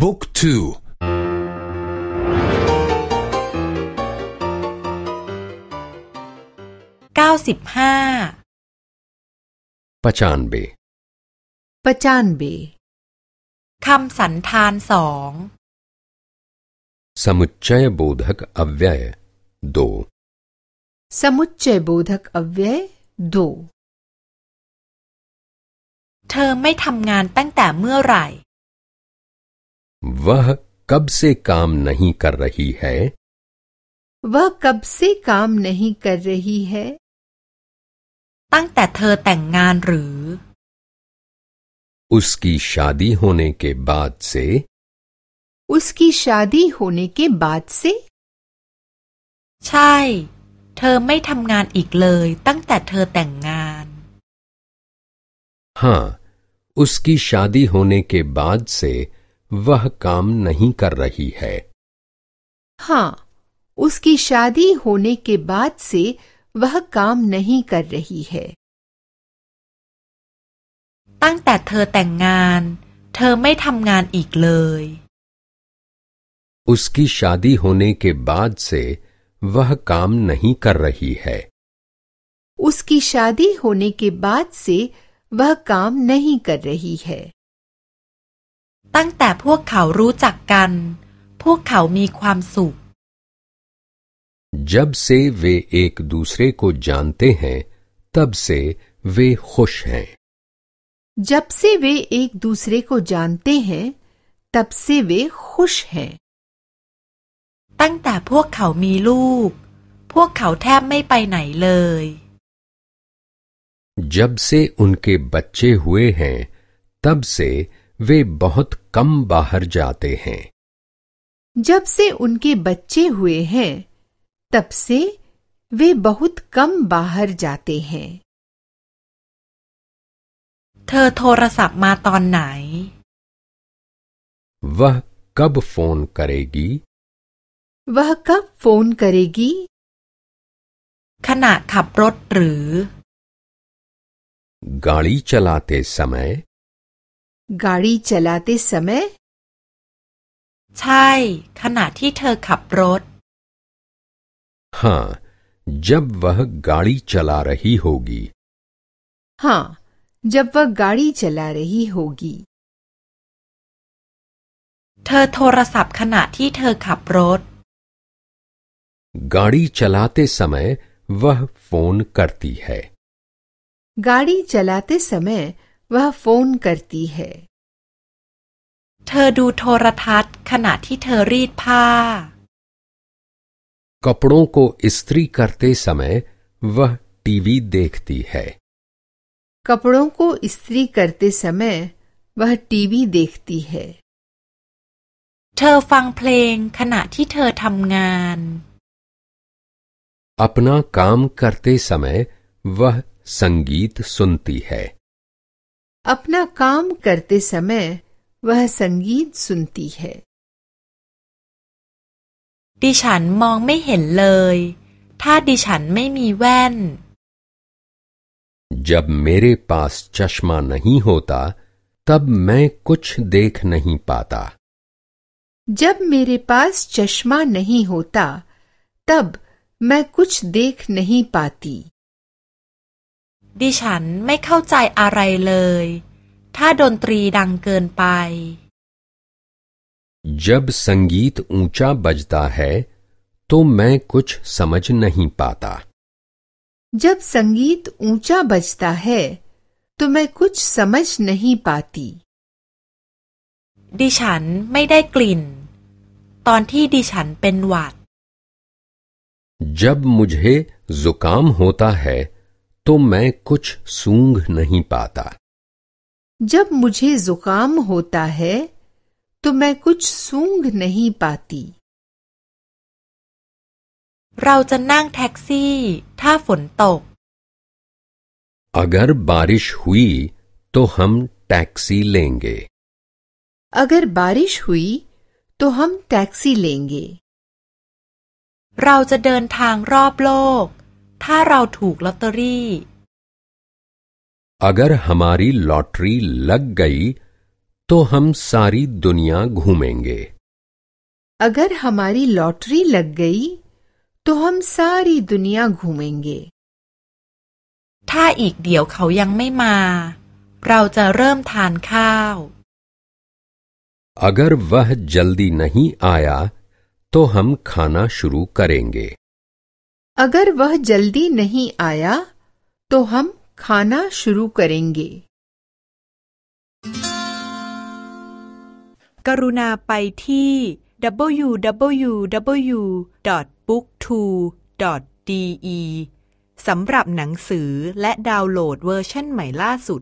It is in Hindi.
บุ๊กทูเก้าสิบห้าปจานเบปจานเบคำสันธานสองสมุจเจยบธกอเวยโดสมุจเจยบธกอเวยโดเธอไม่ทำงานตั้งแต่เมื่อไหร่ वह कब से काम नहीं कर रही है वह कब से काम नहीं कर रही है ตั้งแต่เธอแต่งงานหรือ उसकी शादी होने के बाद से उसकी शादी होने के बाद से ใช่ เธอไม่ทำงานอีกเลย ตั้งแต่เธอแต่งงาน हाँ उसकी शादी होने के बाद से वह काम नहीं कर रही है हाँ उसकी शादी होने के बाद से वह काम नहीं कर रही है ตั้งแต่เธอแต่งงาน เธอไม่ทำงานอีกเลย उसकी शादी होने के बाद से वह काम नहीं कर रही है उसकी शादी होने के बाद से वह काम नहीं कर रही है ตั้งแต่พวกเขารู้จักกัน พวกเขามีความสุข जब से वे एक दूसरे को जानते हैं तब से वे खुश हैं जब से वे एक दूसरे को जानते हैं तब से वे खुश हैं ตั้งแต่พวกเขามีลูก พวกเขาแทบไม่ไปไหนเลย जब से उनके बच्चे हुए हैं तब से वे बहुत कम बाहर जाते हैं जब से उनके बच्चे हुए हैं तब से वे बहुत कम बाहर जाते हैं เธอโทรศัพท์มาตอนไหน वह कब फोन करेगी वह कब फोन करेगी ขณะขับรถหรือ गाड़ी चलाते समय गाड़ी चलाते समय ใช่ ขณะที่เธอขับรถ हाँ जब वह गाड़ी चला रही होगी हाँ जब वह गाड़ी चला रही होगी เธอโทรศัพท์ขณะที่เธอขับรถ गाड़ी चलाते समय वह फोन करती है गाड़ी चलाते समय वह फोन करती है เธอดูโทรทัศน์ ขณะที่เธอรีดผ้า कपड़ों को इस्त्री करते समय वह टीवी देखती है कपड़ों को इस्त्री करते समय वह टीवी देखती है เธอฟังเพลง ขณะที่เธอทำงาน अपना काम करते समय वह संगीत सुनती है अपना काम करते समय वह संगीत सुनती है ดิฉันมองไม่เห็นเลย ถ้าดิฉันไม่มีแว่น जब मेरे पास चश्मा नहीं होता तब मैं कुछ देख नहीं पाता जब मेरे पास चश्मा नहीं होता तब मैं कुछ देख नहीं पाती ดิฉันไม่เข้าใจอะไรเลย ถ้าดนตรีดังเกินไป जब संगीत ऊंचा बजता है तो मैं कुछ समझ नहीं पाता जब संगीत ऊंचा बजता है तो मैं कुछ समझ नहीं पाती ดิฉันไม่ได้กลิ่น ตอนที่ดิฉันเป็นหวัด जब मुझे जुकाम होता है तो मैं कुछ सूंघ नहीं पाता जब मुझे जुकाम होता है तो मैं कुछ सूंघ नहीं पाती เราจะนั่งแท็กซี่ ถ้าฝนตก अगर बारिश हुई तो हम टैक्सी लेंगे अगर बारिश हुई तो हम टैक्सी लेंगे เราจะเดินทางรอบโลก ถ้าเราถูกลอตเตอรี่ अगर हमारी लॉटरी लग गई तो हम सारी दुनिया घूमेंगे अगर हमारी लॉटरी लग गई तो हम सारी दुनिया घूमेंगे ถ้าอีกเดี๋ยวเขายังไม่มา เราจะเริ่มทานข้าว अगर वह जल्दी नहीं आया तो हम खाना शुरू करेंगे अगर वह जल्दी नहीं आया तो हम खाना शुरू करेंगे กรุณาไปที่ www.booktwo.de สำหรับหนังสือและดาวน์โหลดเวอร์ชันใหม่ล่าสุด